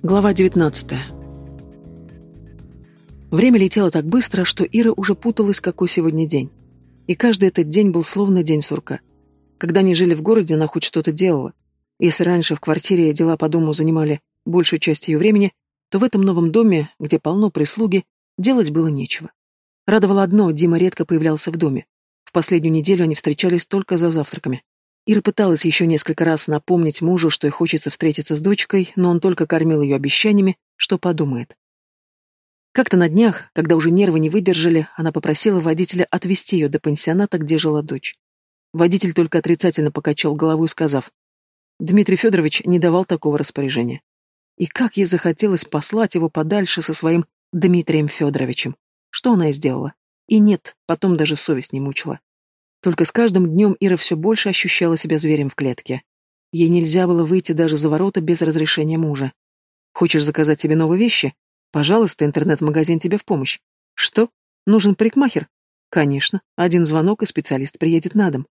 Глава 19. Время летело так быстро, что Ира уже путалась, какой сегодня день. И каждый этот день был словно день сурка. Когда они жили в городе, она хоть что-то делала. Если раньше в квартире дела по дому занимали большую часть ее времени, то в этом новом доме, где полно прислуги, делать было нечего. Радовало одно, Дима редко появлялся в доме. В последнюю неделю они встречались только за завтраками. Ира пыталась еще несколько раз напомнить мужу, что ей хочется встретиться с дочкой, но он только кормил ее обещаниями, что подумает. Как-то на днях, когда уже нервы не выдержали, она попросила водителя отвезти ее до пансионата, где жила дочь. Водитель только отрицательно покачал головой, сказав, Дмитрий Федорович не давал такого распоряжения. И как ей захотелось послать его подальше со своим Дмитрием Федоровичем. Что она и сделала. И нет, потом даже совесть не мучила. Только с каждым днем Ира все больше ощущала себя зверем в клетке. Ей нельзя было выйти даже за ворота без разрешения мужа. Хочешь заказать себе новые вещи? Пожалуйста, интернет-магазин тебе в помощь. Что? Нужен парикмахер? Конечно, один звонок, и специалист приедет на дом.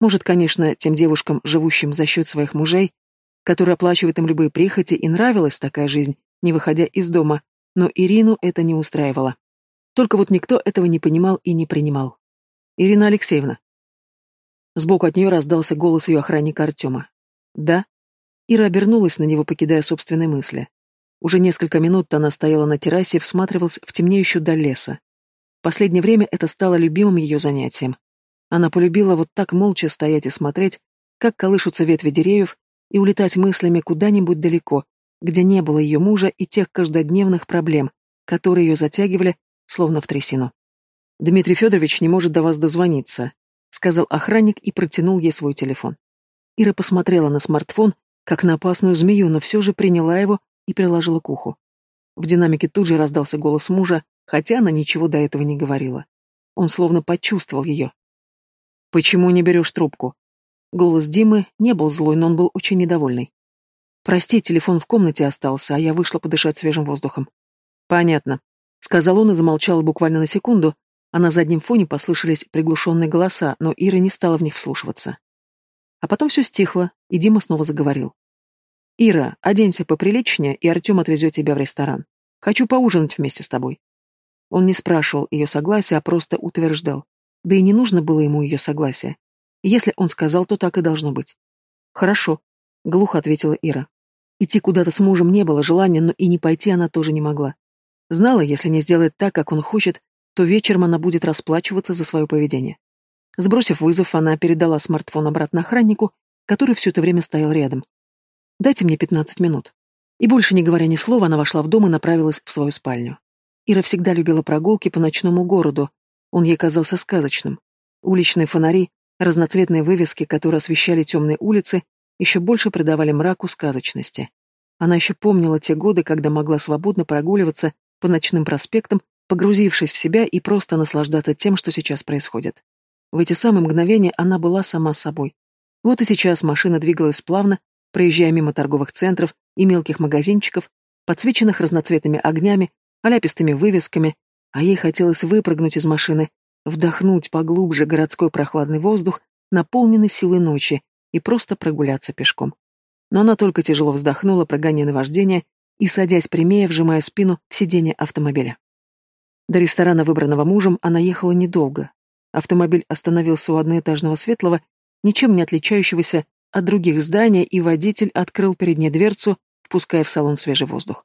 Может, конечно, тем девушкам, живущим за счет своих мужей, которые оплачивают им любые прихоти, и нравилась такая жизнь, не выходя из дома, но Ирину это не устраивало. Только вот никто этого не понимал и не принимал. Ирина Алексеевна. Сбоку от нее раздался голос ее охранника Артема. «Да?» Ира обернулась на него, покидая собственные мысли. Уже несколько минут она стояла на террасе и всматривалась в темнеющую даль леса. Последнее время это стало любимым ее занятием. Она полюбила вот так молча стоять и смотреть, как колышутся ветви деревьев, и улетать мыслями куда-нибудь далеко, где не было ее мужа и тех каждодневных проблем, которые ее затягивали, словно в трясину. «Дмитрий Федорович не может до вас дозвониться», — сказал охранник и протянул ей свой телефон. Ира посмотрела на смартфон, как на опасную змею, но все же приняла его и приложила к уху. В динамике тут же раздался голос мужа, хотя она ничего до этого не говорила. Он словно почувствовал ее. «Почему не берешь трубку?» Голос Димы не был злой, но он был очень недовольный. «Прости, телефон в комнате остался, а я вышла подышать свежим воздухом». «Понятно», — сказал он и замолчал буквально на секунду, а на заднем фоне послышались приглушенные голоса, но Ира не стала в них вслушиваться. А потом все стихло, и Дима снова заговорил. «Ира, оденься поприличнее, и Артем отвезет тебя в ресторан. Хочу поужинать вместе с тобой». Он не спрашивал ее согласия, а просто утверждал. Да и не нужно было ему ее согласия. Если он сказал, то так и должно быть. «Хорошо», — глухо ответила Ира. Идти куда-то с мужем не было желания, но и не пойти она тоже не могла. Знала, если не сделает так, как он хочет, то вечером она будет расплачиваться за свое поведение. Сбросив вызов, она передала смартфон обратно охраннику, который все это время стоял рядом. «Дайте мне пятнадцать минут». И больше не говоря ни слова, она вошла в дом и направилась в свою спальню. Ира всегда любила прогулки по ночному городу. Он ей казался сказочным. Уличные фонари, разноцветные вывески, которые освещали темные улицы, еще больше придавали мраку сказочности. Она еще помнила те годы, когда могла свободно прогуливаться по ночным проспектам погрузившись в себя и просто наслаждаться тем, что сейчас происходит. В эти самые мгновения она была сама собой. Вот и сейчас машина двигалась плавно, проезжая мимо торговых центров и мелких магазинчиков, подсвеченных разноцветными огнями, оляпистыми вывесками, а ей хотелось выпрыгнуть из машины, вдохнуть поглубже городской прохладный воздух, наполненный силой ночи, и просто прогуляться пешком. Но она только тяжело вздохнула, прогоняя наваждение, и, садясь прямее, вжимая спину в сиденье автомобиля. До ресторана, выбранного мужем, она ехала недолго. Автомобиль остановился у одноэтажного светлого, ничем не отличающегося от других зданий, и водитель открыл перед ней дверцу, впуская в салон свежий воздух.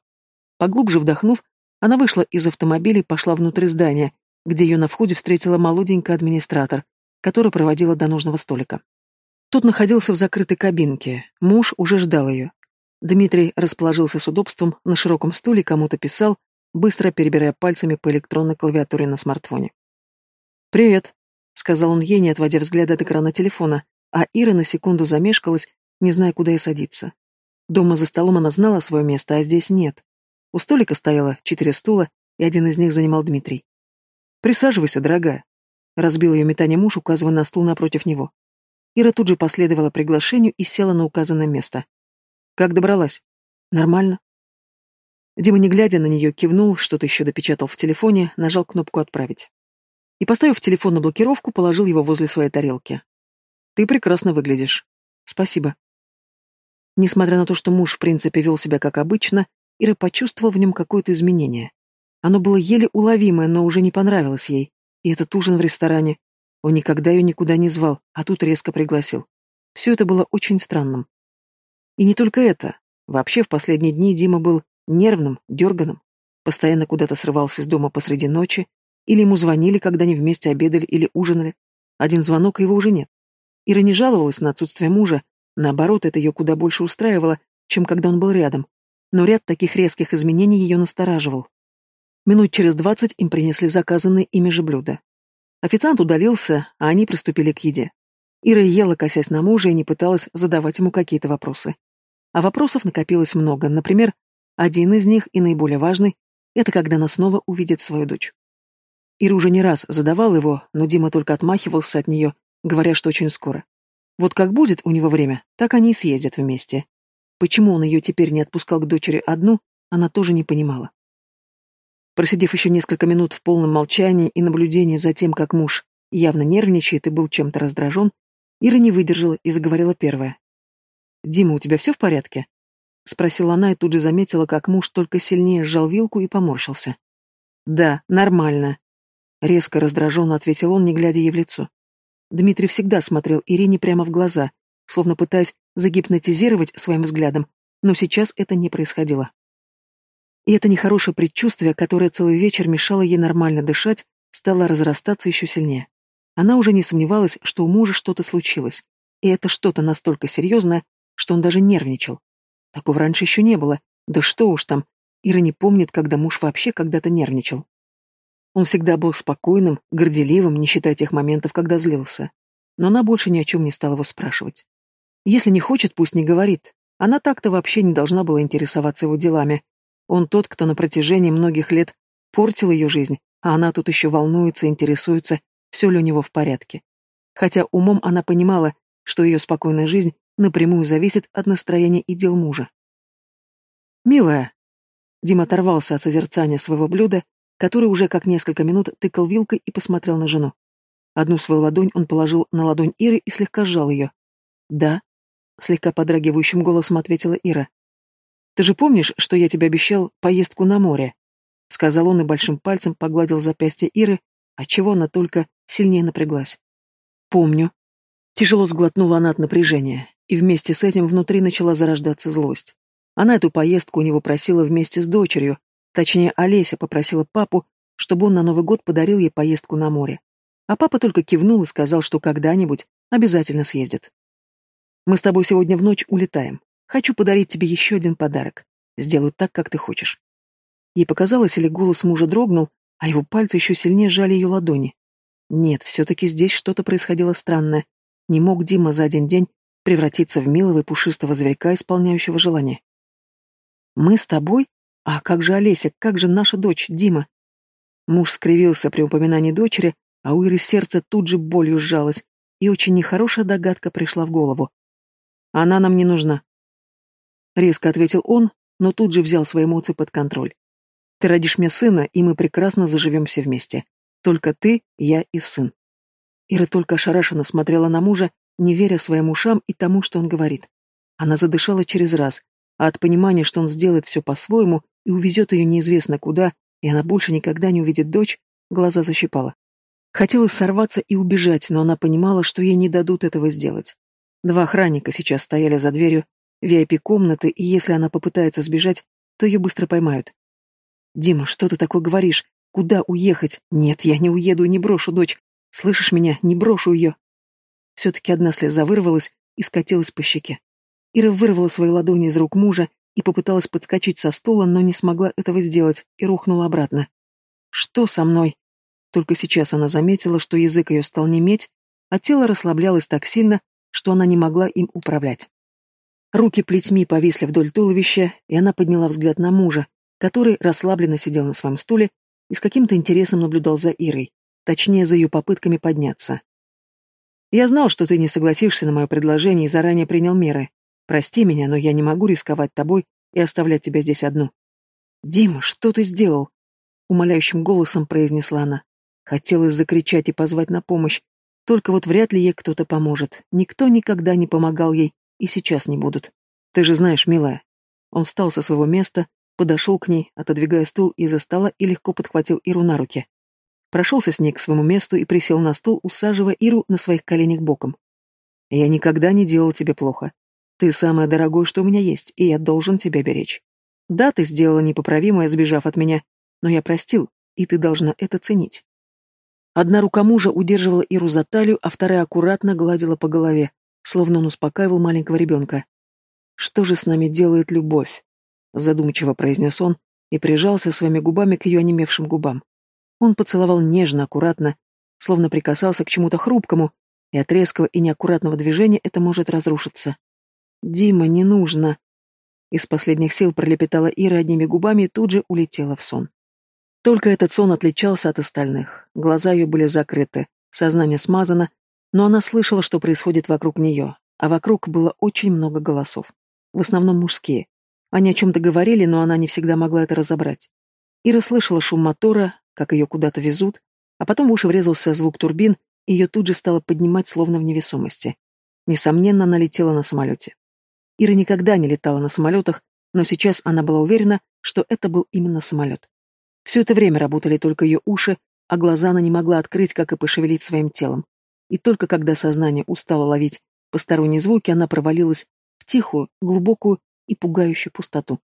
Поглубже вдохнув, она вышла из автомобиля и пошла внутрь здания, где ее на входе встретила молоденькая администратор, которая проводила до нужного столика. Тот находился в закрытой кабинке, муж уже ждал ее. Дмитрий расположился с удобством на широком стуле, кому-то писал, быстро перебирая пальцами по электронной клавиатуре на смартфоне. «Привет», — сказал он ей, не отводя взгляда от экрана телефона, а Ира на секунду замешкалась, не зная, куда ей садиться. Дома за столом она знала свое место, а здесь нет. У столика стояло четыре стула, и один из них занимал Дмитрий. «Присаживайся, дорогая», — разбил ее метание муж, указывая на стул напротив него. Ира тут же последовала приглашению и села на указанное место. «Как добралась?» «Нормально», Дима, не глядя на нее, кивнул, что-то еще допечатал в телефоне, нажал кнопку «Отправить». И, поставив телефон на блокировку, положил его возле своей тарелки. «Ты прекрасно выглядишь. Спасибо». Несмотря на то, что муж, в принципе, вел себя как обычно, Ира почувствовала в нем какое-то изменение. Оно было еле уловимое, но уже не понравилось ей. И этот ужин в ресторане. Он никогда ее никуда не звал, а тут резко пригласил. Все это было очень странным. И не только это. Вообще в последние дни Дима был нервным, дерганым. Постоянно куда-то срывался из дома посреди ночи, или ему звонили, когда они вместе обедали или ужинали. Один звонок, и его уже нет. Ира не жаловалась на отсутствие мужа, наоборот, это ее куда больше устраивало, чем когда он был рядом. Но ряд таких резких изменений ее настораживал. Минут через двадцать им принесли заказанные ими же блюда. Официант удалился, а они приступили к еде. Ира ела, косясь на мужа, и не пыталась задавать ему какие-то вопросы. А вопросов накопилось много. Например, один из них, и наиболее важный, это когда она снова увидит свою дочь. Ира уже не раз задавал его, но Дима только отмахивался от нее, говоря, что очень скоро. Вот как будет у него время, так они и съездят вместе. Почему он ее теперь не отпускал к дочери одну, она тоже не понимала. Просидев еще несколько минут в полном молчании и наблюдении за тем, как муж явно нервничает и был чем-то раздражен, Ира не выдержала и заговорила первая. «Дима, у тебя все в порядке?» — спросила она и тут же заметила, как муж только сильнее сжал вилку и поморщился. «Да, нормально», — резко раздраженно ответил он, не глядя ей в лицо. Дмитрий всегда смотрел Ирине прямо в глаза, словно пытаясь загипнотизировать своим взглядом, но сейчас это не происходило. И это нехорошее предчувствие, которое целый вечер мешало ей нормально дышать, стало разрастаться еще сильнее. Она уже не сомневалась, что у мужа что-то случилось, и это что-то настолько серьезное, что он даже нервничал. Такого раньше еще не было, да что уж там, Ира не помнит, когда муж вообще когда-то нервничал. Он всегда был спокойным, горделивым, не считая тех моментов, когда злился. Но она больше ни о чем не стала его спрашивать. Если не хочет, пусть не говорит. Она так-то вообще не должна была интересоваться его делами. Он тот, кто на протяжении многих лет портил ее жизнь, а она тут еще волнуется, интересуется, все ли у него в порядке. Хотя умом она понимала, что ее спокойная жизнь напрямую зависит от настроения и дел мужа. «Милая!» Дима оторвался от созерцания своего блюда, который уже как несколько минут тыкал вилкой и посмотрел на жену. Одну свою ладонь он положил на ладонь Иры и слегка сжал ее. «Да», — слегка подрагивающим голосом ответила Ира. «Ты же помнишь, что я тебе обещал поездку на море?» — сказал он и большим пальцем погладил запястье Иры, отчего она только сильнее напряглась. «Помню». Тяжело сглотнула она от напряжения, и вместе с этим внутри начала зарождаться злость. Она эту поездку у него просила вместе с дочерью, точнее, Олеся попросила папу, чтобы он на Новый год подарил ей поездку на море. А папа только кивнул и сказал, что когда-нибудь обязательно съездит. «Мы с тобой сегодня в ночь улетаем. Хочу подарить тебе еще один подарок. Сделаю так, как ты хочешь». Ей показалось, или голос мужа дрогнул, а его пальцы еще сильнее сжали ее ладони. Нет, все-таки здесь что-то происходило странное. Не мог Дима за один день превратиться в милого и пушистого зверька, исполняющего желание. «Мы с тобой? А как же Олеся, как же наша дочь, Дима?» Муж скривился при упоминании дочери, а у Иры сердце тут же болью сжалось, и очень нехорошая догадка пришла в голову. «Она нам не нужна», — резко ответил он, но тут же взял свои эмоции под контроль. Ты родишь мне сына, и мы прекрасно заживем все вместе. Только ты, я и сын. Ира только ошарашенно смотрела на мужа, не веря своим ушам и тому, что он говорит. Она задышала через раз, а от понимания, что он сделает все по-своему и увезет ее неизвестно куда, и она больше никогда не увидит дочь, глаза защипала. Хотелось сорваться и убежать, но она понимала, что ей не дадут этого сделать. Два охранника сейчас стояли за дверью VIP-комнаты, и если она попытается сбежать, то ее быстро поймают. «Дима, что ты такое говоришь? Куда уехать? Нет, я не уеду и не брошу дочь. Слышишь меня? Не брошу ее!» Все-таки одна слеза вырвалась и скатилась по щеке. Ира вырвала свои ладони из рук мужа и попыталась подскочить со стула, но не смогла этого сделать и рухнула обратно. «Что со мной?» Только сейчас она заметила, что язык ее стал неметь, а тело расслаблялось так сильно, что она не могла им управлять. Руки плетьми повисли вдоль туловища, и она подняла взгляд на мужа, который расслабленно сидел на своем стуле и с каким-то интересом наблюдал за Ирой, точнее, за ее попытками подняться. «Я знал, что ты не согласишься на мое предложение и заранее принял меры. Прости меня, но я не могу рисковать тобой и оставлять тебя здесь одну». «Дима, что ты сделал?» — умоляющим голосом произнесла она. Хотелось закричать и позвать на помощь, только вот вряд ли ей кто-то поможет. Никто никогда не помогал ей, и сейчас не будут. Ты же знаешь, милая. Он встал со своего места, подошел к ней, отодвигая стул из-за стола и легко подхватил Иру на руки. Прошелся с ней к своему месту и присел на стул, усаживая Иру на своих коленях боком. «Я никогда не делал тебе плохо. Ты самое дорогое, что у меня есть, и я должен тебя беречь. Да, ты сделала непоправимое, сбежав от меня, но я простил, и ты должна это ценить». Одна рука мужа удерживала Иру за талию, а вторая аккуратно гладила по голове, словно он успокаивал маленького ребенка. «Что же с нами делает любовь?» — задумчиво произнес он и прижался своими губами к ее онемевшим губам. Он поцеловал нежно, аккуратно, словно прикасался к чему-то хрупкому, и от резкого и неаккуратного движения это может разрушиться. «Дима, не нужно!» Из последних сил пролепетала Ира одними губами и тут же улетела в сон. Только этот сон отличался от остальных. Глаза ее были закрыты, сознание смазано, но она слышала, что происходит вокруг нее, а вокруг было очень много голосов. В основном мужские. Они о чем-то говорили, но она не всегда могла это разобрать. Ира слышала шум мотора, как ее куда-то везут, а потом в уши врезался звук турбин, и ее тут же стало поднимать, словно в невесомости. Несомненно, она летела на самолете. Ира никогда не летала на самолетах, но сейчас она была уверена, что это был именно самолет. Все это время работали только ее уши, а глаза она не могла открыть, как и пошевелить своим телом. И только когда сознание устало ловить посторонние звуки, она провалилась в тихую, глубокую и пугающую пустоту.